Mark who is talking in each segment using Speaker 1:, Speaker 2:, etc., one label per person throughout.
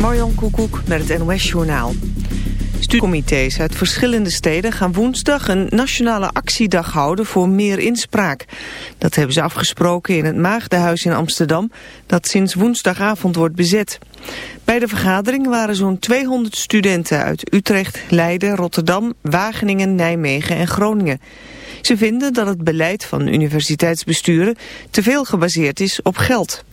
Speaker 1: Marjon Koekoek met het NOS-journaal. Studiecomité's uit verschillende steden gaan woensdag een nationale actiedag houden voor meer inspraak. Dat hebben ze afgesproken in het Maagdenhuis in Amsterdam, dat sinds woensdagavond wordt bezet. Bij de vergadering waren zo'n 200 studenten uit Utrecht, Leiden, Rotterdam, Wageningen, Nijmegen en Groningen. Ze vinden dat het beleid van universiteitsbesturen te veel gebaseerd is op geld.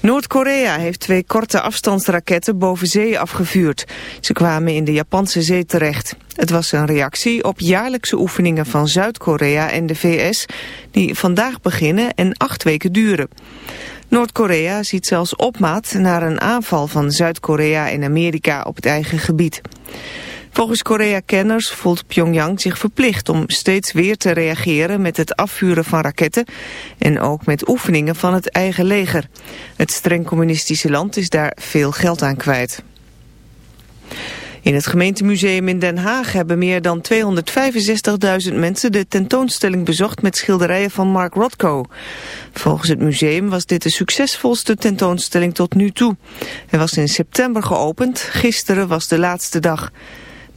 Speaker 1: Noord-Korea heeft twee korte afstandsraketten boven zee afgevuurd. Ze kwamen in de Japanse zee terecht. Het was een reactie op jaarlijkse oefeningen van Zuid-Korea en de VS... die vandaag beginnen en acht weken duren. Noord-Korea ziet zelfs opmaat naar een aanval van Zuid-Korea en Amerika op het eigen gebied. Volgens Korea-kenners voelt Pyongyang zich verplicht om steeds weer te reageren met het afvuren van raketten en ook met oefeningen van het eigen leger. Het streng communistische land is daar veel geld aan kwijt. In het gemeentemuseum in Den Haag hebben meer dan 265.000 mensen de tentoonstelling bezocht met schilderijen van Mark Rothko. Volgens het museum was dit de succesvolste tentoonstelling tot nu toe. Hij was in september geopend, gisteren was de laatste dag.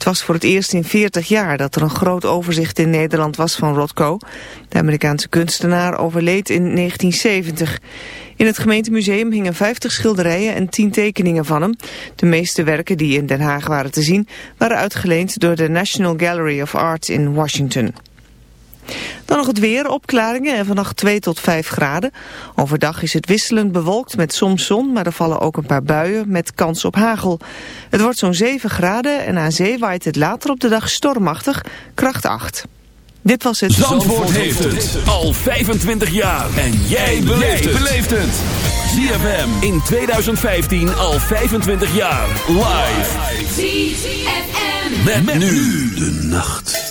Speaker 1: Het was voor het eerst in 40 jaar dat er een groot overzicht in Nederland was van Rothko. De Amerikaanse kunstenaar overleed in 1970. In het gemeentemuseum hingen 50 schilderijen en 10 tekeningen van hem. De meeste werken die in Den Haag waren te zien waren uitgeleend door de National Gallery of Art in Washington. Dan nog het weer, opklaringen en vannacht 2 tot 5 graden. Overdag is het wisselend bewolkt met soms zon, maar er vallen ook een paar buien met kans op hagel. Het wordt zo'n 7 graden en aan zee waait het later op de dag stormachtig, kracht 8. Dit was het...
Speaker 2: Zandvoort, heeft het al 25 jaar. En jij beleeft het. ZFM in 2015 al 25 jaar. Live. ZFM. met nu de nacht.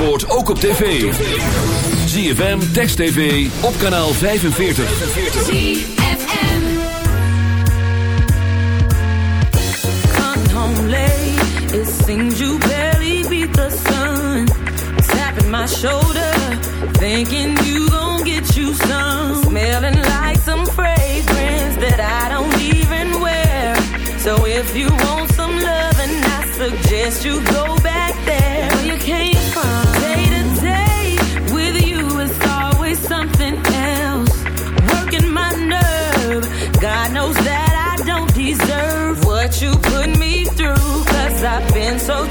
Speaker 3: Zandvoort ook op tv. ZFM, Text TV, op kanaal 45. ZFM Come home late, it you barely beat the sun. Tapping my shoulder, thinking you gon' get you some. Smelling like some fragrance that I don't even wear. So if you want some love, and I suggest you go back there. Where you came Day deserve what you put me through. Cause I've been so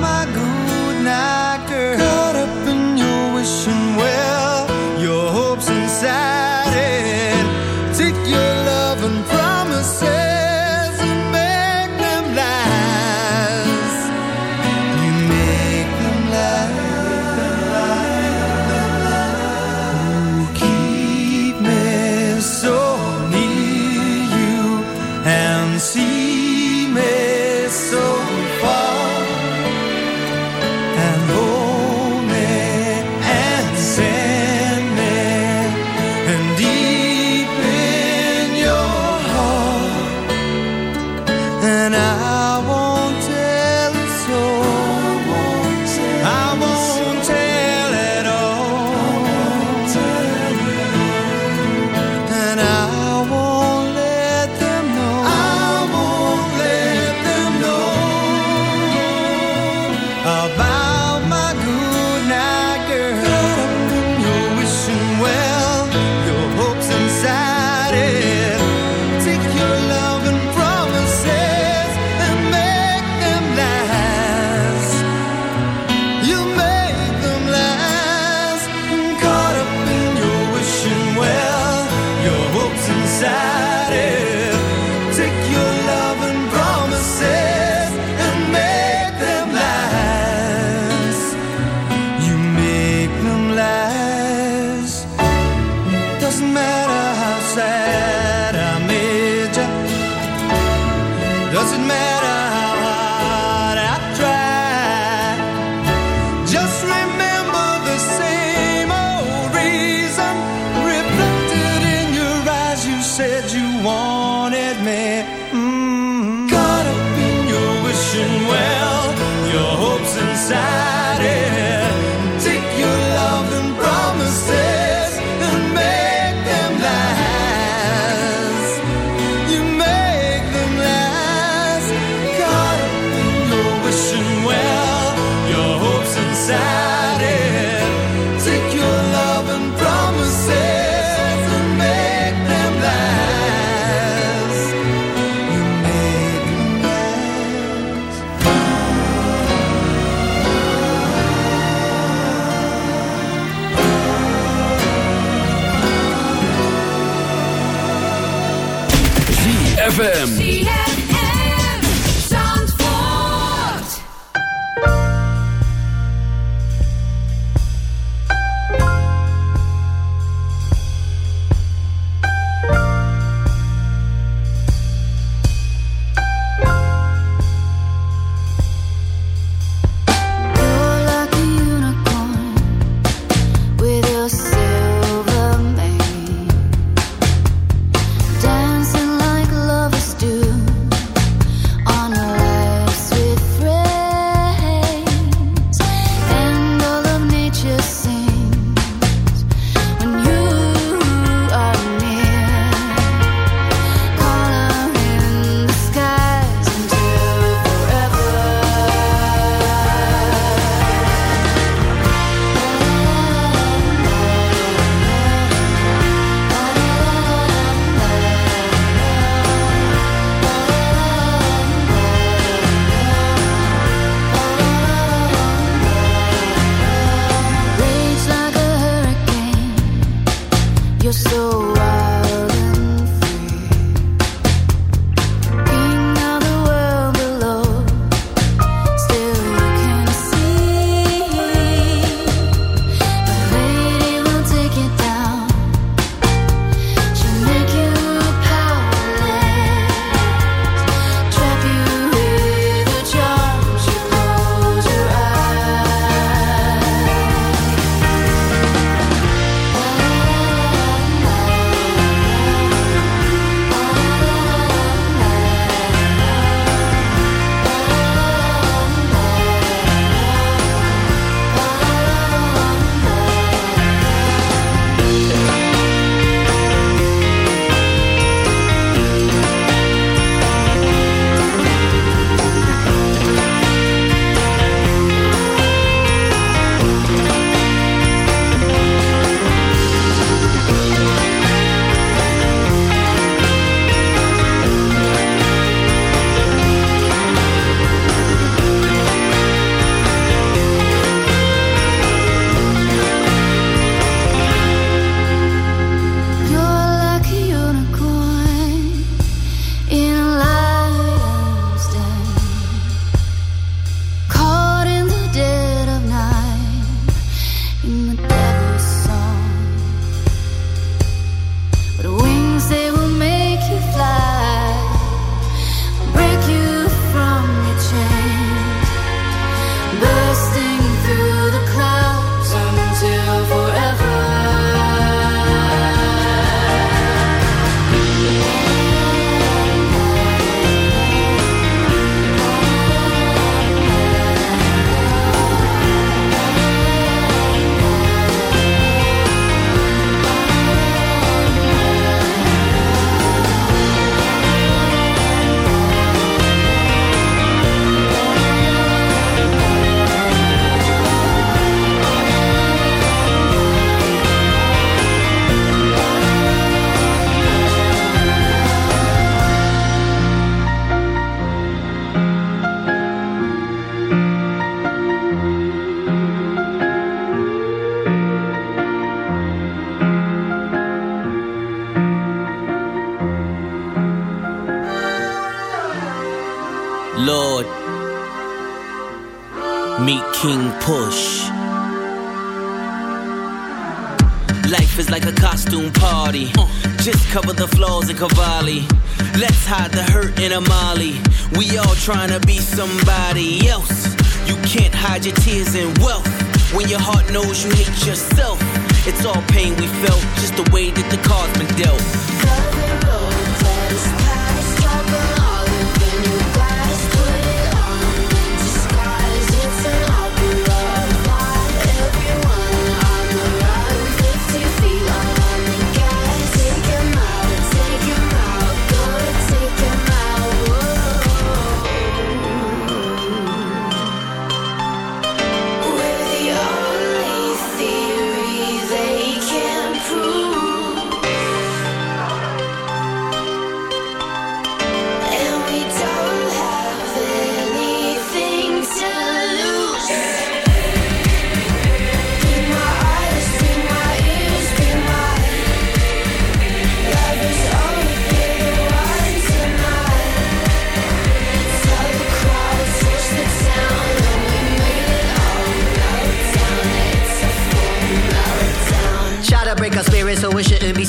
Speaker 3: my girl. wanted me. Mm -hmm. Caught up in your wishing well, your
Speaker 4: hopes inside. Hide your tears in wealth. When your heart knows you hate yourself. It's all pain we felt,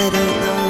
Speaker 5: but I don't know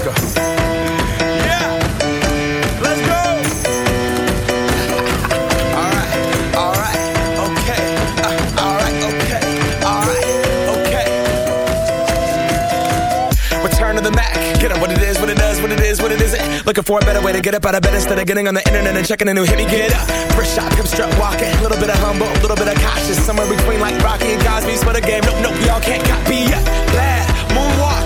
Speaker 6: Let's go. Yeah. Let's go. all right. All right. Okay. Uh, all right. Okay. All right. Okay. Return to the Mac.
Speaker 7: Get up. What it is. What it does. What it is. What it is? Looking for a better way to get up out of bed instead of getting on the internet and checking a new hit. Me get up. Fresh shot. Come strut walking. A little bit of humble. A little bit of cautious. Somewhere between like Rocky and Cosby's for the game. Nope. Nope. Y'all can't copy yet. Blast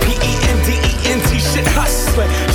Speaker 7: hustling.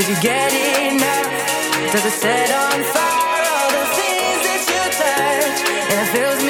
Speaker 3: Did you get enough. Does it set on fire all the things that you touch? And it fills me.